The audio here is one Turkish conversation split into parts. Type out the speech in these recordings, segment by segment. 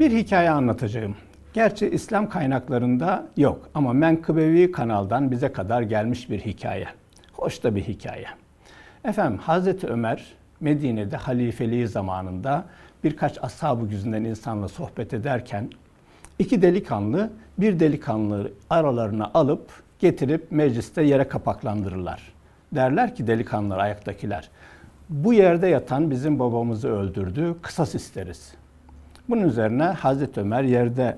Bir hikaye anlatacağım. Gerçi İslam kaynaklarında yok ama Menkıbevi kanaldan bize kadar gelmiş bir hikaye. Hoş da bir hikaye. Efendim Hazreti Ömer Medine'de halifeliği zamanında birkaç ashab-ı insanla sohbet ederken iki delikanlı bir delikanlı aralarına alıp getirip mecliste yere kapaklandırırlar. Derler ki delikanlılar ayaktakiler bu yerde yatan bizim babamızı öldürdü, kısas isteriz. Bunun üzerine Hazreti Ömer yerde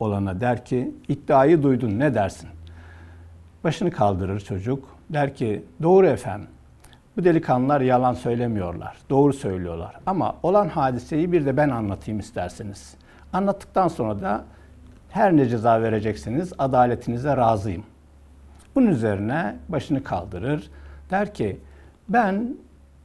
olana der ki iddiayı duydun ne dersin? Başını kaldırır çocuk. Der ki doğru efendim. Bu delikanlılar yalan söylemiyorlar. Doğru söylüyorlar. Ama olan hadiseyi bir de ben anlatayım isterseniz. Anlattıktan sonra da her ne ceza vereceksiniz adaletinize razıyım. Bunun üzerine başını kaldırır. Der ki ben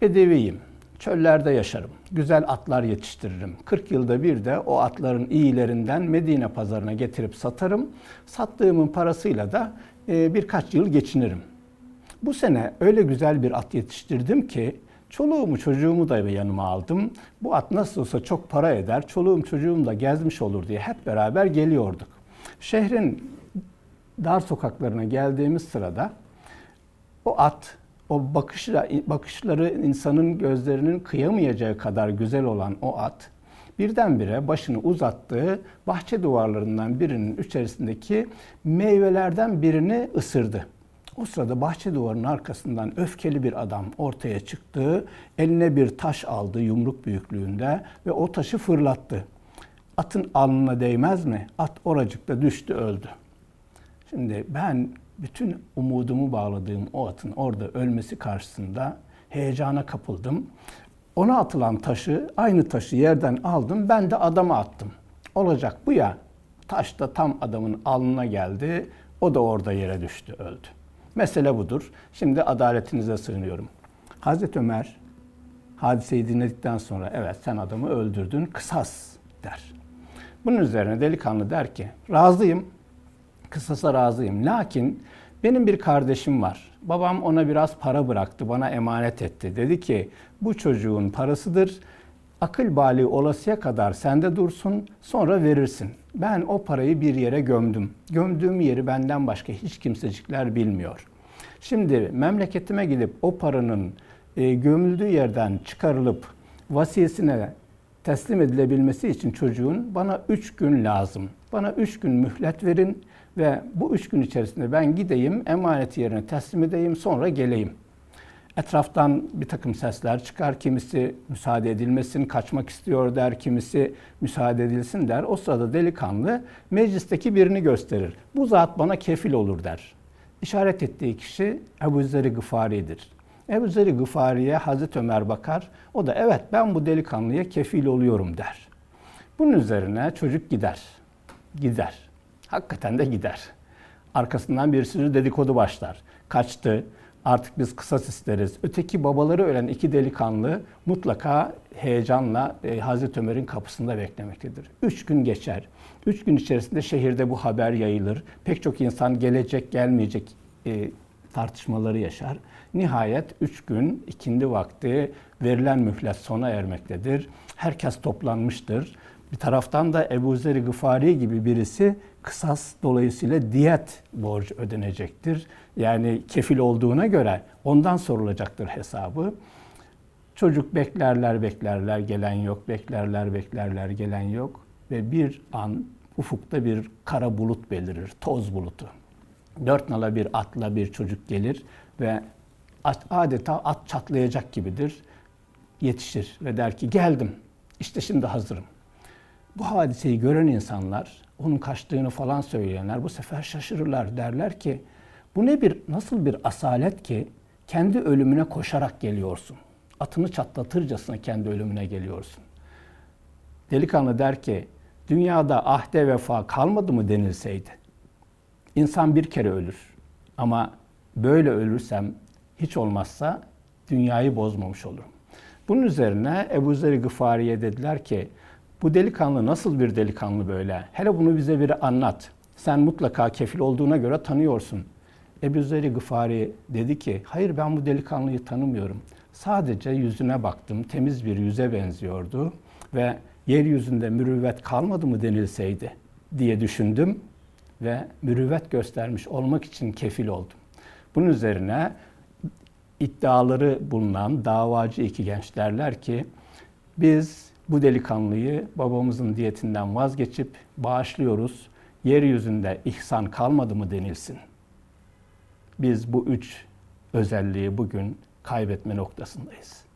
bedeviyim. Çöllerde yaşarım. Güzel atlar yetiştiririm. 40 yılda bir de o atların iyilerinden Medine pazarına getirip satarım. Sattığımın parasıyla da e, birkaç yıl geçinirim. Bu sene öyle güzel bir at yetiştirdim ki çoluğumu çocuğumu da yanıma aldım. Bu at nasıl olsa çok para eder, çoluğum çocuğum da gezmiş olur diye hep beraber geliyorduk. Şehrin dar sokaklarına geldiğimiz sırada o at o bakışla, bakışları insanın gözlerinin kıyamayacağı kadar güzel olan o at birdenbire başını uzattığı bahçe duvarlarından birinin içerisindeki meyvelerden birini ısırdı. O sırada bahçe duvarının arkasından öfkeli bir adam ortaya çıktı. Eline bir taş aldı yumruk büyüklüğünde ve o taşı fırlattı. Atın alnına değmez mi? At oracıkta düştü öldü. Şimdi ben bütün umudumu bağladığım o atın orada ölmesi karşısında heyecana kapıldım. Ona atılan taşı, aynı taşı yerden aldım, ben de adama attım. Olacak bu ya, taş da tam adamın alnına geldi, o da orada yere düştü, öldü. Mesele budur. Şimdi adaletinize sığınıyorum. Hazreti Ömer hadiseyi dinledikten sonra evet sen adamı öldürdün, kısas der. Bunun üzerine delikanlı der ki razıyım kısasa razıyım. Lakin benim bir kardeşim var. Babam ona biraz para bıraktı, bana emanet etti. Dedi ki bu çocuğun parasıdır. Akıl bali olasıya kadar sende dursun, sonra verirsin. Ben o parayı bir yere gömdüm. Gömdüğüm yeri benden başka hiç kimsecikler bilmiyor. Şimdi memleketime gidip o paranın e, gömüldüğü yerden çıkarılıp vasiyesine teslim edilebilmesi için çocuğun bana üç gün lazım. Bana üç gün mühlet verin ve bu üç gün içerisinde ben gideyim, emaneti yerine teslim edeyim, sonra geleyim. Etraftan bir takım sesler çıkar. Kimisi müsaade edilmesin, kaçmak istiyor der. Kimisi müsaade edilsin der. O sırada delikanlı meclisteki birini gösterir. Bu zat bana kefil olur der. İşaret ettiği kişi Ebu Zer-i Gıfari'dir. Ebu Zer-i Gıfari'ye Hazreti Ömer bakar. O da evet ben bu delikanlıya kefil oluyorum der. Bunun üzerine çocuk gider. Gider. Hakikaten de gider. Arkasından bir sürü dedikodu başlar. Kaçtı, artık biz kısas isteriz. Öteki babaları ölen iki delikanlı mutlaka heyecanla e, Hazreti Ömer'in kapısında beklemektedir. Üç gün geçer. Üç gün içerisinde şehirde bu haber yayılır. Pek çok insan gelecek gelmeyecek e, tartışmaları yaşar. Nihayet üç gün ikindi vakti verilen mühlet sona ermektedir. Herkes toplanmıştır. Bir taraftan da Ebu Zer-i Gıfari gibi birisi kısas dolayısıyla diyet borcu ödenecektir. Yani kefil olduğuna göre ondan sorulacaktır hesabı. Çocuk beklerler beklerler gelen yok, beklerler beklerler gelen yok ve bir an ufukta bir kara bulut belirir, toz bulutu. Dört nala bir atla bir çocuk gelir ve adeta at çatlayacak gibidir. Yetişir ve der ki geldim, işte şimdi hazırım. Bu hadiseyi gören insanlar, onun kaçtığını falan söyleyenler bu sefer şaşırırlar. Derler ki bu ne bir nasıl bir asalet ki kendi ölümüne koşarak geliyorsun. Atını çatlatırcasına kendi ölümüne geliyorsun. Delikanlı der ki dünyada ahde vefa kalmadı mı denilseydi. İnsan bir kere ölür. Ama böyle ölürsem hiç olmazsa dünyayı bozmamış olurum. Bunun üzerine Ebu Zer-i Gıfari'ye dediler ki bu delikanlı nasıl bir delikanlı böyle? Hele bunu bize bir anlat. Sen mutlaka kefil olduğuna göre tanıyorsun. Ebu Zer-i Gıfari dedi ki, hayır ben bu delikanlıyı tanımıyorum. Sadece yüzüne baktım, temiz bir yüze benziyordu ve yeryüzünde mürüvvet kalmadı mı denilseydi diye düşündüm ve mürüvvet göstermiş olmak için kefil oldum. Bunun üzerine iddiaları bulunan davacı iki genç derler ki biz bu delikanlıyı babamızın diyetinden vazgeçip bağışlıyoruz. Yeryüzünde ihsan kalmadı mı denilsin. Biz bu üç özelliği bugün kaybetme noktasındayız.